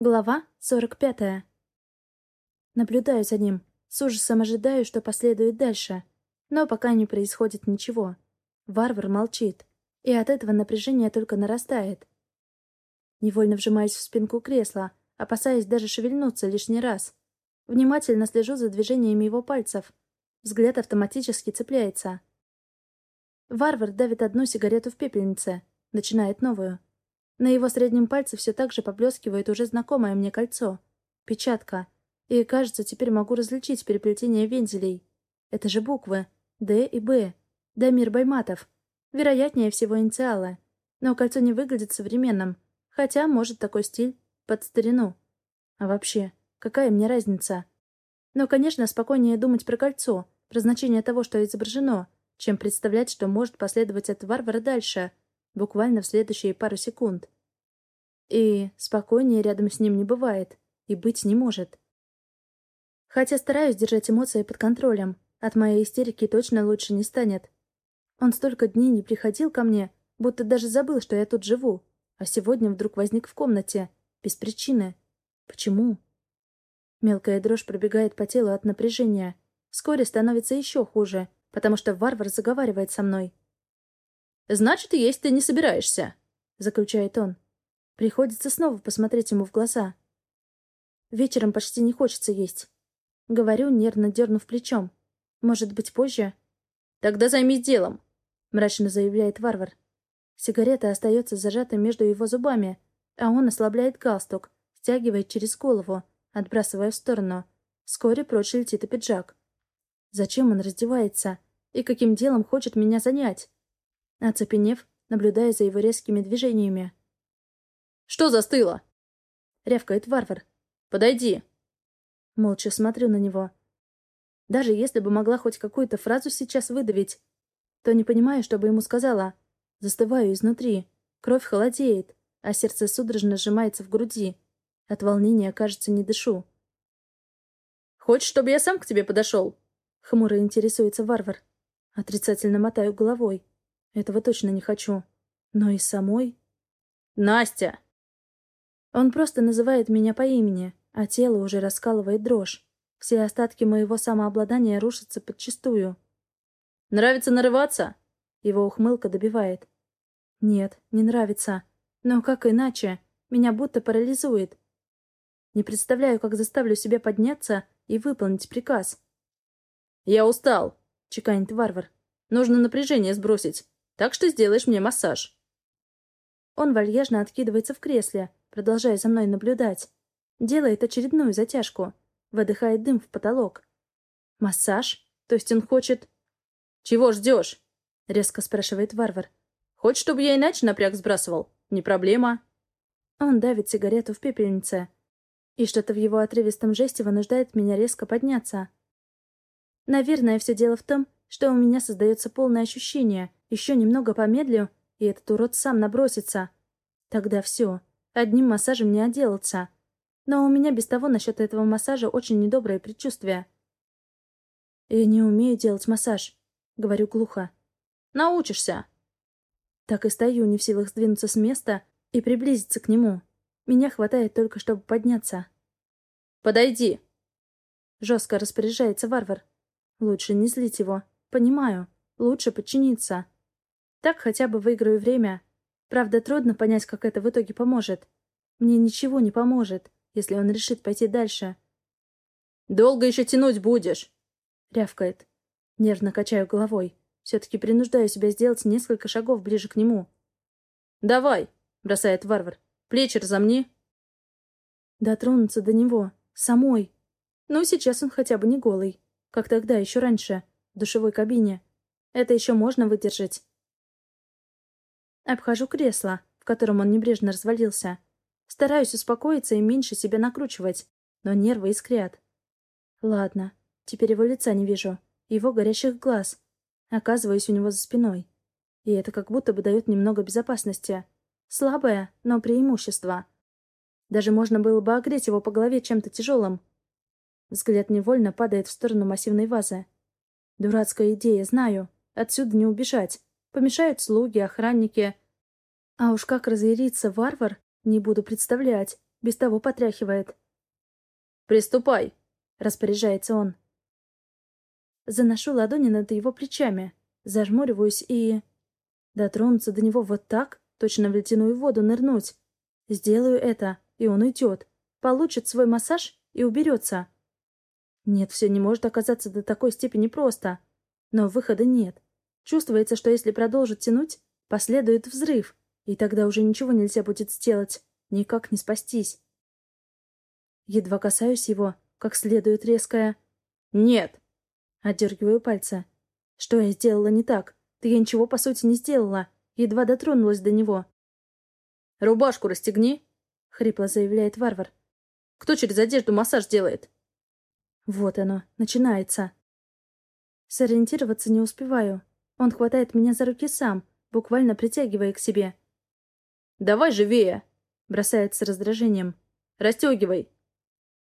Глава 45. Наблюдаю за ним. С ужасом ожидаю, что последует дальше. Но пока не происходит ничего. Варвар молчит. И от этого напряжение только нарастает. Невольно вжимаюсь в спинку кресла, опасаясь даже шевельнуться лишний раз. Внимательно слежу за движениями его пальцев. Взгляд автоматически цепляется. Варвар давит одну сигарету в пепельнице, начинает новую. На его среднем пальце все так же поблескивает уже знакомое мне кольцо. Печатка. И, кажется, теперь могу различить переплетение вензелей. Это же буквы. Д и Б. Дамир Байматов. Вероятнее всего инициалы. Но кольцо не выглядит современным. Хотя, может, такой стиль под старину. А вообще, какая мне разница? Но, конечно, спокойнее думать про кольцо, про значение того, что изображено, чем представлять, что может последовать от варвара дальше — буквально в следующие пару секунд. И спокойнее рядом с ним не бывает, и быть не может. Хотя стараюсь держать эмоции под контролем, от моей истерики точно лучше не станет. Он столько дней не приходил ко мне, будто даже забыл, что я тут живу, а сегодня вдруг возник в комнате, без причины. Почему? Мелкая дрожь пробегает по телу от напряжения. Вскоре становится еще хуже, потому что варвар заговаривает со мной. «Значит, есть ты не собираешься», — заключает он. Приходится снова посмотреть ему в глаза. Вечером почти не хочется есть. Говорю, нервно дернув плечом. Может быть, позже? «Тогда займись делом», — мрачно заявляет варвар. Сигарета остается зажата между его зубами, а он ослабляет галстук, стягивает через голову, отбрасывая в сторону. Вскоре прочь летит и пиджак. Зачем он раздевается? И каким делом хочет меня занять? Оцепенев, наблюдая за его резкими движениями. «Что застыло?» — рявкает варвар. «Подойди!» Молча смотрю на него. Даже если бы могла хоть какую-то фразу сейчас выдавить, то не понимаю, что бы ему сказала. Застываю изнутри. Кровь холодеет, а сердце судорожно сжимается в груди. От волнения, кажется, не дышу. «Хочешь, чтобы я сам к тебе подошел?» Хмуро интересуется варвар. Отрицательно мотаю головой. Этого точно не хочу. Но и самой... «Настя!» Он просто называет меня по имени, а тело уже раскалывает дрожь. Все остатки моего самообладания рушатся подчистую. «Нравится нарываться?» Его ухмылка добивает. «Нет, не нравится. Но как иначе? Меня будто парализует. Не представляю, как заставлю себя подняться и выполнить приказ». «Я устал», — чеканит варвар. «Нужно напряжение сбросить. Так что сделаешь мне массаж». Он вальяжно откидывается в кресле, продолжая за мной наблюдать. Делает очередную затяжку. Выдыхает дым в потолок. «Массаж? То есть он хочет...» «Чего ждешь?» — резко спрашивает варвар. «Хочешь, чтобы я иначе напряг сбрасывал? Не проблема». Он давит сигарету в пепельнице. И что-то в его отрывистом жесте вынуждает меня резко подняться. Наверное, все дело в том, что у меня создается полное ощущение, еще немного помедлю, и этот урод сам набросится. Тогда все. Одним массажем не отделаться. Но у меня без того насчет этого массажа очень недоброе предчувствие. «Я не умею делать массаж», — говорю глухо. «Научишься». Так и стою, не в силах сдвинуться с места и приблизиться к нему. Меня хватает только, чтобы подняться. «Подойди!» Жестко распоряжается варвар. Лучше не злить его. Понимаю. Лучше подчиниться. Так хотя бы выиграю время. Правда, трудно понять, как это в итоге поможет. Мне ничего не поможет, если он решит пойти дальше. «Долго еще тянуть будешь?» — рявкает. Нервно качаю головой. Все-таки принуждаю себя сделать несколько шагов ближе к нему. «Давай!» — бросает варвар. «Плечи разомни!» Дотронуться до него. Самой. Ну, сейчас он хотя бы не голый. Как тогда, еще раньше. В душевой кабине. Это еще можно выдержать. Обхожу кресло, в котором он небрежно развалился. Стараюсь успокоиться и меньше себя накручивать, но нервы искрят. Ладно, теперь его лица не вижу, его горящих глаз. Оказываюсь у него за спиной. И это как будто бы дает немного безопасности. Слабое, но преимущество. Даже можно было бы огреть его по голове чем-то тяжелым. Взгляд невольно падает в сторону массивной вазы. Дурацкая идея, знаю. Отсюда не убежать. Помешают слуги, охранники. А уж как разъярится варвар, не буду представлять. Без того потряхивает. «Приступай!» — распоряжается он. Заношу ладони над его плечами, зажмуриваюсь и... Дотронуться до него вот так, точно в ледяную воду нырнуть. Сделаю это, и он уйдет, получит свой массаж и уберется. Нет, все не может оказаться до такой степени просто. Но выхода нет. Чувствуется, что если продолжить тянуть, последует взрыв, и тогда уже ничего нельзя будет сделать, никак не спастись. Едва касаюсь его, как следует резкое «Нет!» Отдергиваю пальцы. Что я сделала не так? Да я ничего, по сути, не сделала. Едва дотронулась до него. «Рубашку расстегни!» — хрипло заявляет варвар. «Кто через одежду массаж делает?» Вот оно, начинается. Сориентироваться не успеваю. Он хватает меня за руки сам, буквально притягивая к себе. «Давай живее!» — бросает с раздражением. «Растегивай!»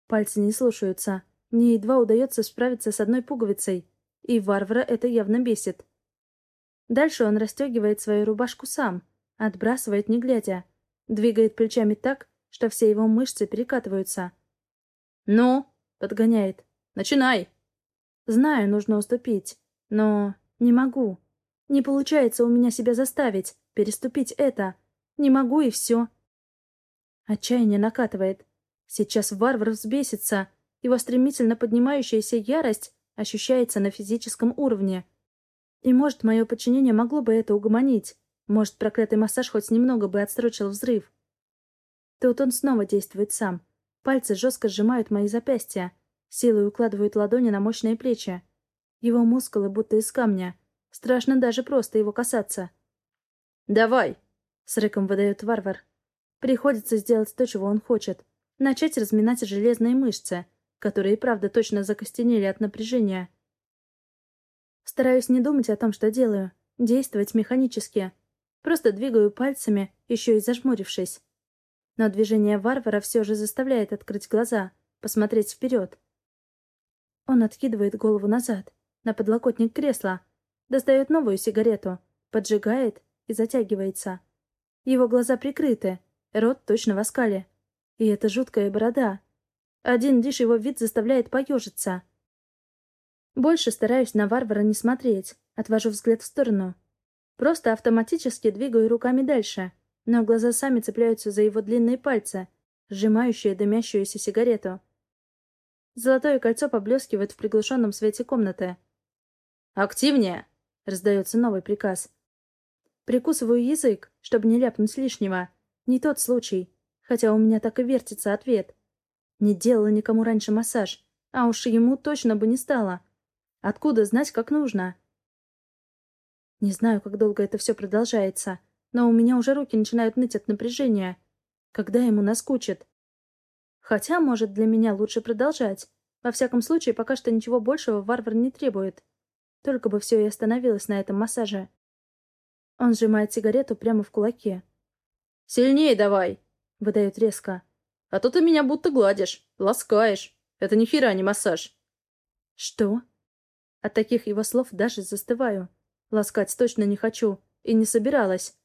Пальцы не слушаются. Мне едва удается справиться с одной пуговицей. И варвара это явно бесит. Дальше он расстегивает свою рубашку сам, отбрасывает не глядя, двигает плечами так, что все его мышцы перекатываются. «Ну?» — подгоняет. «Начинай!» Знаю, нужно уступить, но не могу. Не получается у меня себя заставить, переступить это. Не могу и все. Отчаяние накатывает. Сейчас варвар взбесится. Его стремительно поднимающаяся ярость ощущается на физическом уровне. И, может, мое подчинение могло бы это угомонить. Может, проклятый массаж хоть немного бы отсрочил взрыв. Тут он снова действует сам. Пальцы жестко сжимают мои запястья. Силой укладывают ладони на мощные плечи. Его мускулы будто из камня. Страшно даже просто его касаться. «Давай!» — с рыком выдает варвар. Приходится сделать то, чего он хочет. Начать разминать железные мышцы, которые правда точно закостенели от напряжения. Стараюсь не думать о том, что делаю. Действовать механически. Просто двигаю пальцами, еще и зажмурившись. Но движение варвара все же заставляет открыть глаза, посмотреть вперед. Он откидывает голову назад, на подлокотник кресла, достает новую сигарету, поджигает и затягивается. Его глаза прикрыты, рот точно в оскале. И это жуткая борода. Один лишь его вид заставляет поежиться. Больше стараюсь на варвара не смотреть, отвожу взгляд в сторону. Просто автоматически двигаю руками дальше, но глаза сами цепляются за его длинные пальцы, сжимающие дымящуюся сигарету. Золотое кольцо поблескивает в приглушенном свете комнаты. «Активнее!» — раздается новый приказ. Прикусываю язык, чтобы не ляпнуть лишнего. Не тот случай. Хотя у меня так и вертится ответ. Не делала никому раньше массаж, а уж ему точно бы не стало. Откуда знать, как нужно? Не знаю, как долго это все продолжается, но у меня уже руки начинают ныть от напряжения. Когда ему наскучит? Хотя, может, для меня лучше продолжать. Во всяком случае, пока что ничего большего варвар не требует. Только бы все и остановилось на этом массаже. Он сжимает сигарету прямо в кулаке. «Сильнее давай!» — выдает резко. «А то ты меня будто гладишь, ласкаешь. Это ни хера не массаж». «Что?» От таких его слов даже застываю. Ласкать точно не хочу. И не собиралась.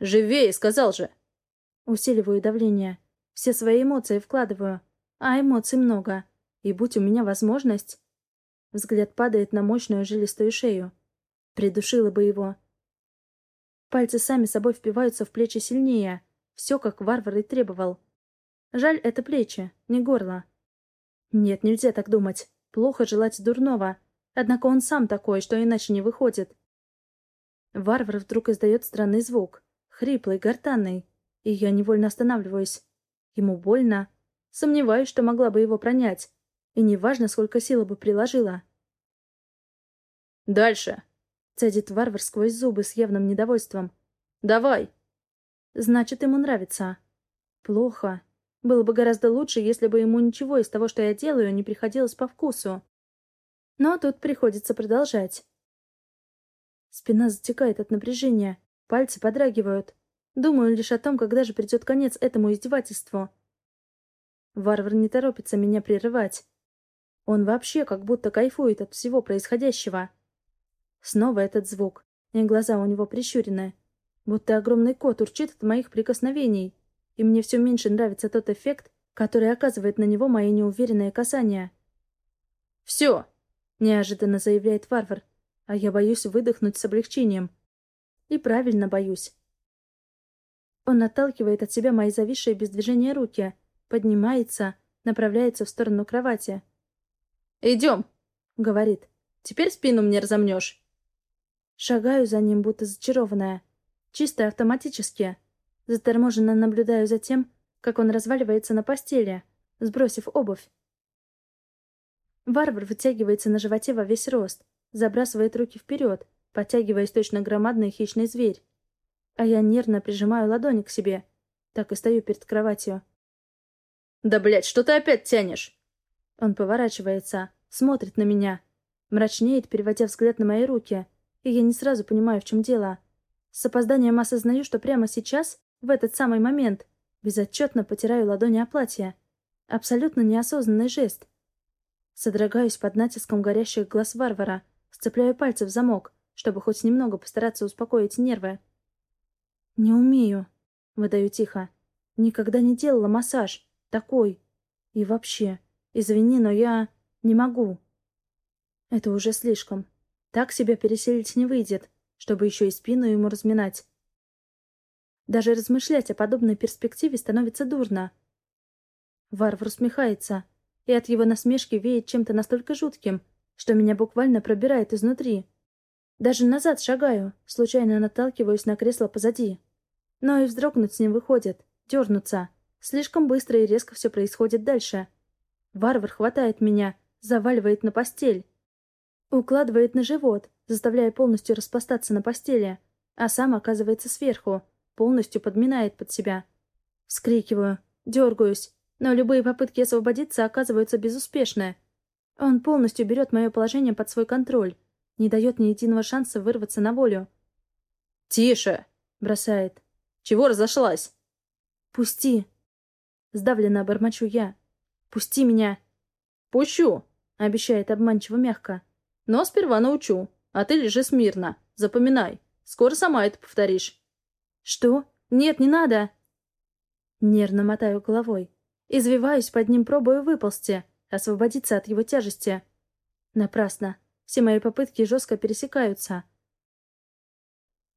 «Живее!» — сказал же. Усиливаю давление. Все свои эмоции вкладываю. А эмоций много. И будь у меня возможность... Взгляд падает на мощную жилистую шею. Придушила бы его. Пальцы сами собой впиваются в плечи сильнее. Все, как варвар и требовал. Жаль, это плечи, не горло. Нет, нельзя так думать. Плохо желать дурного. Однако он сам такой, что иначе не выходит. Варвар вдруг издает странный звук. Хриплый, гортанный. И я невольно останавливаюсь. Ему больно. Сомневаюсь, что могла бы его пронять. И неважно, сколько силы бы приложила. «Дальше!» — цедит варвар сквозь зубы с явным недовольством. «Давай!» Значит, ему нравится. Плохо. Было бы гораздо лучше, если бы ему ничего из того, что я делаю, не приходилось по вкусу. Но тут приходится продолжать. Спина затекает от напряжения, пальцы подрагивают. Думаю лишь о том, когда же придет конец этому издевательству. Варвар не торопится меня прерывать. Он вообще как будто кайфует от всего происходящего. Снова этот звук, и глаза у него прищурены, будто огромный кот урчит от моих прикосновений. и мне все меньше нравится тот эффект, который оказывает на него мои неуверенные касания. «Все!» — неожиданно заявляет варвар, а я боюсь выдохнуть с облегчением. И правильно боюсь. Он отталкивает от себя мои зависшие без движения руки, поднимается, направляется в сторону кровати. «Идем!» — говорит. «Теперь спину мне разомнешь». Шагаю за ним, будто зачарованная. Чисто автоматически. Заторможенно наблюдаю за тем, как он разваливается на постели, сбросив обувь. Варвар вытягивается на животе во весь рост, забрасывает руки вперед, подтягиваясь точно громадный хищный зверь. А я нервно прижимаю ладони к себе. Так и стою перед кроватью. «Да, блядь, что ты опять тянешь?» Он поворачивается, смотрит на меня. Мрачнеет, переводя взгляд на мои руки. И я не сразу понимаю, в чем дело. С опозданием осознаю, что прямо сейчас, в этот самый момент, безотчетно потираю ладони о платье. Абсолютно неосознанный жест. Содрогаюсь под натиском горящих глаз варвара, сцепляю пальцы в замок, чтобы хоть немного постараться успокоить нервы. «Не умею», — выдаю тихо. «Никогда не делала массаж. Такой. И вообще, извини, но я не могу». Это уже слишком. Так себя переселить не выйдет, чтобы еще и спину ему разминать. Даже размышлять о подобной перспективе становится дурно. Варвар усмехается, и от его насмешки веет чем-то настолько жутким, что меня буквально пробирает изнутри. Даже назад шагаю, случайно наталкиваюсь на кресло позади. Но и вздрогнуть не выходит, дернуться. Слишком быстро и резко все происходит дальше. Варвар хватает меня, заваливает на постель. Укладывает на живот, заставляя полностью распластаться на постели, а сам оказывается сверху, полностью подминает под себя. Вскрикиваю, дергаюсь, но любые попытки освободиться оказываются безуспешны. Он полностью берет мое положение под свой контроль, не дает ни единого шанса вырваться на волю. «Тише!» — бросает. Чего разошлась?» «Пусти!» Сдавленно бормочу я. «Пусти меня!» «Пущу!» — обещает обманчиво мягко. «Но сперва научу. А ты лежи смирно. Запоминай. Скоро сама это повторишь». «Что? Нет, не надо!» Нервно мотаю головой. Извиваюсь под ним, пробую выползти, освободиться от его тяжести. Напрасно. Все мои попытки жестко пересекаются.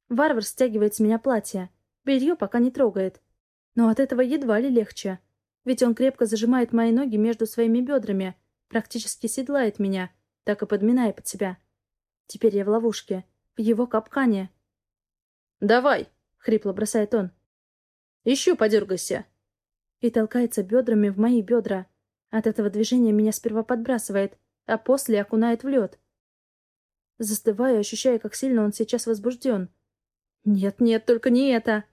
Варвар стягивает с меня платье. Белье пока не трогает. Но от этого едва ли легче. Ведь он крепко зажимает мои ноги между своими бедрами, практически седлает меня, так и подминая под себя. Теперь я в ловушке, в его капкане. «Давай!» — хрипло бросает он. «Еще подергайся!» И толкается бедрами в мои бедра. От этого движения меня сперва подбрасывает, а после окунает в лед. Застываю, ощущая, как сильно он сейчас возбужден. «Нет-нет, только не это!»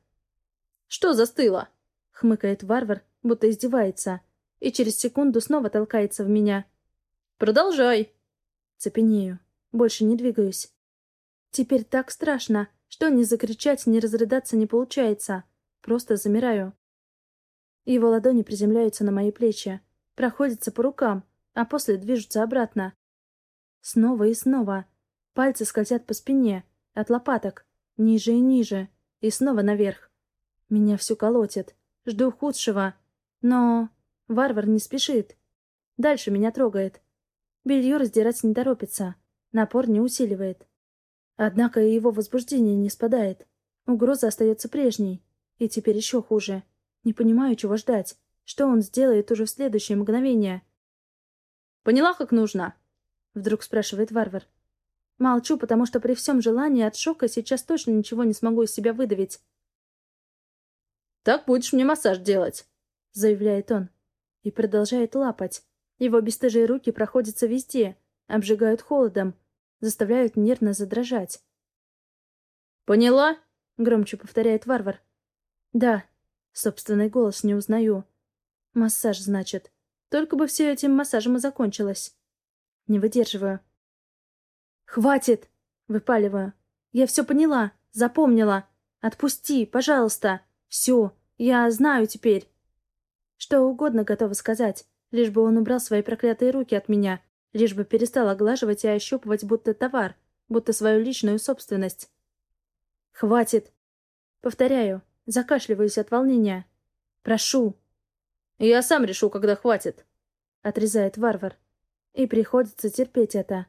«Что застыло?» — хмыкает варвар, будто издевается, и через секунду снова толкается в меня. «Продолжай!» Цепенею. Больше не двигаюсь. Теперь так страшно, что ни закричать, ни разрыдаться не получается. Просто замираю. Его ладони приземляются на мои плечи, проходятся по рукам, а после движутся обратно. Снова и снова. Пальцы скользят по спине, от лопаток, ниже и ниже, и снова наверх. Меня всю колотит. Жду худшего. Но... Варвар не спешит. Дальше меня трогает. Белье раздирать не торопится. Напор не усиливает. Однако и его возбуждение не спадает. Угроза остается прежней. И теперь еще хуже. Не понимаю, чего ждать. Что он сделает уже в следующее мгновение? «Поняла, как нужно?» Вдруг спрашивает варвар. Молчу, потому что при всем желании от шока сейчас точно ничего не смогу из себя выдавить. Так будешь мне массаж делать», — заявляет он. И продолжает лапать. Его бесстыжие руки проходятся везде, обжигают холодом, заставляют нервно задрожать. «Поняла?» — громче повторяет варвар. «Да». Собственный голос не узнаю. «Массаж, значит. Только бы все этим массажем и закончилось». Не выдерживаю. «Хватит!» — выпаливаю. «Я все поняла, запомнила. Отпусти, пожалуйста. Все, я знаю теперь. Что угодно готова сказать, лишь бы он убрал свои проклятые руки от меня, лишь бы перестал оглаживать и ощупывать будто товар, будто свою личную собственность. «Хватит!» Повторяю, закашливаюсь от волнения. Прошу!» «Я сам решу, когда хватит», — отрезает варвар. И приходится терпеть это.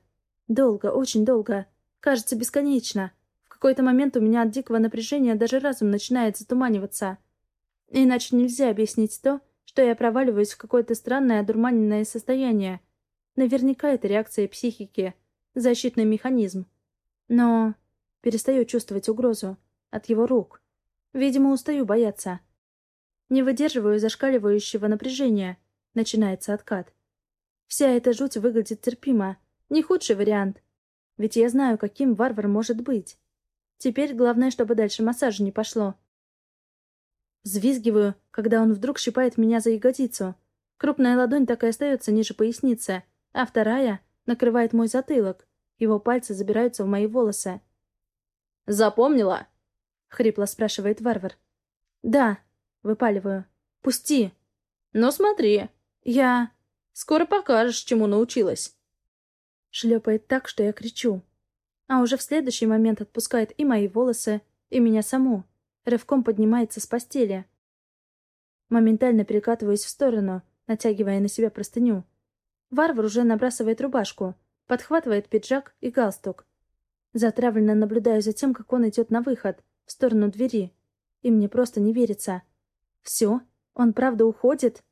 Долго, очень долго. Кажется, бесконечно. В какой-то момент у меня от дикого напряжения даже разум начинает затуманиваться. Иначе нельзя объяснить то, что я проваливаюсь в какое-то странное одурманенное состояние. Наверняка это реакция психики, защитный механизм. Но перестаю чувствовать угрозу от его рук. Видимо, устаю бояться. Не выдерживаю зашкаливающего напряжения. Начинается откат. Вся эта жуть выглядит терпимо. Не худший вариант. Ведь я знаю, каким варвар может быть. Теперь главное, чтобы дальше массажа не пошло. Взвизгиваю, когда он вдруг щипает меня за ягодицу. Крупная ладонь так и остается ниже поясницы, а вторая накрывает мой затылок. Его пальцы забираются в мои волосы. «Запомнила?» — хрипло спрашивает варвар. «Да», — выпаливаю. «Пусти». «Ну смотри, я...» «Скоро покажешь, чему научилась». Шлепает так, что я кричу. А уже в следующий момент отпускает и мои волосы, и меня саму. Рывком поднимается с постели. Моментально перекатываюсь в сторону, натягивая на себя простыню. Варвар уже набрасывает рубашку, подхватывает пиджак и галстук. Затравленно наблюдаю за тем, как он идет на выход, в сторону двери. И мне просто не верится. Все? Он правда уходит?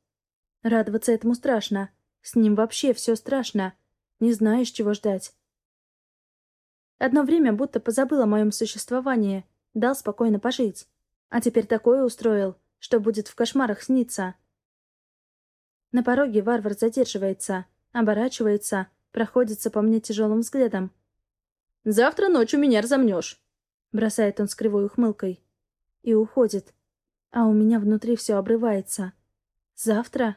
Радоваться этому страшно. С ним вообще все страшно. Не знаешь, чего ждать. Одно время будто позабыл о моем существовании, дал спокойно пожить. А теперь такое устроил, что будет в кошмарах сниться. На пороге варвар задерживается, оборачивается, проходится по мне тяжелым взглядом. «Завтра ночью меня разомнешь», — бросает он с кривой ухмылкой. И уходит. А у меня внутри все обрывается. Завтра?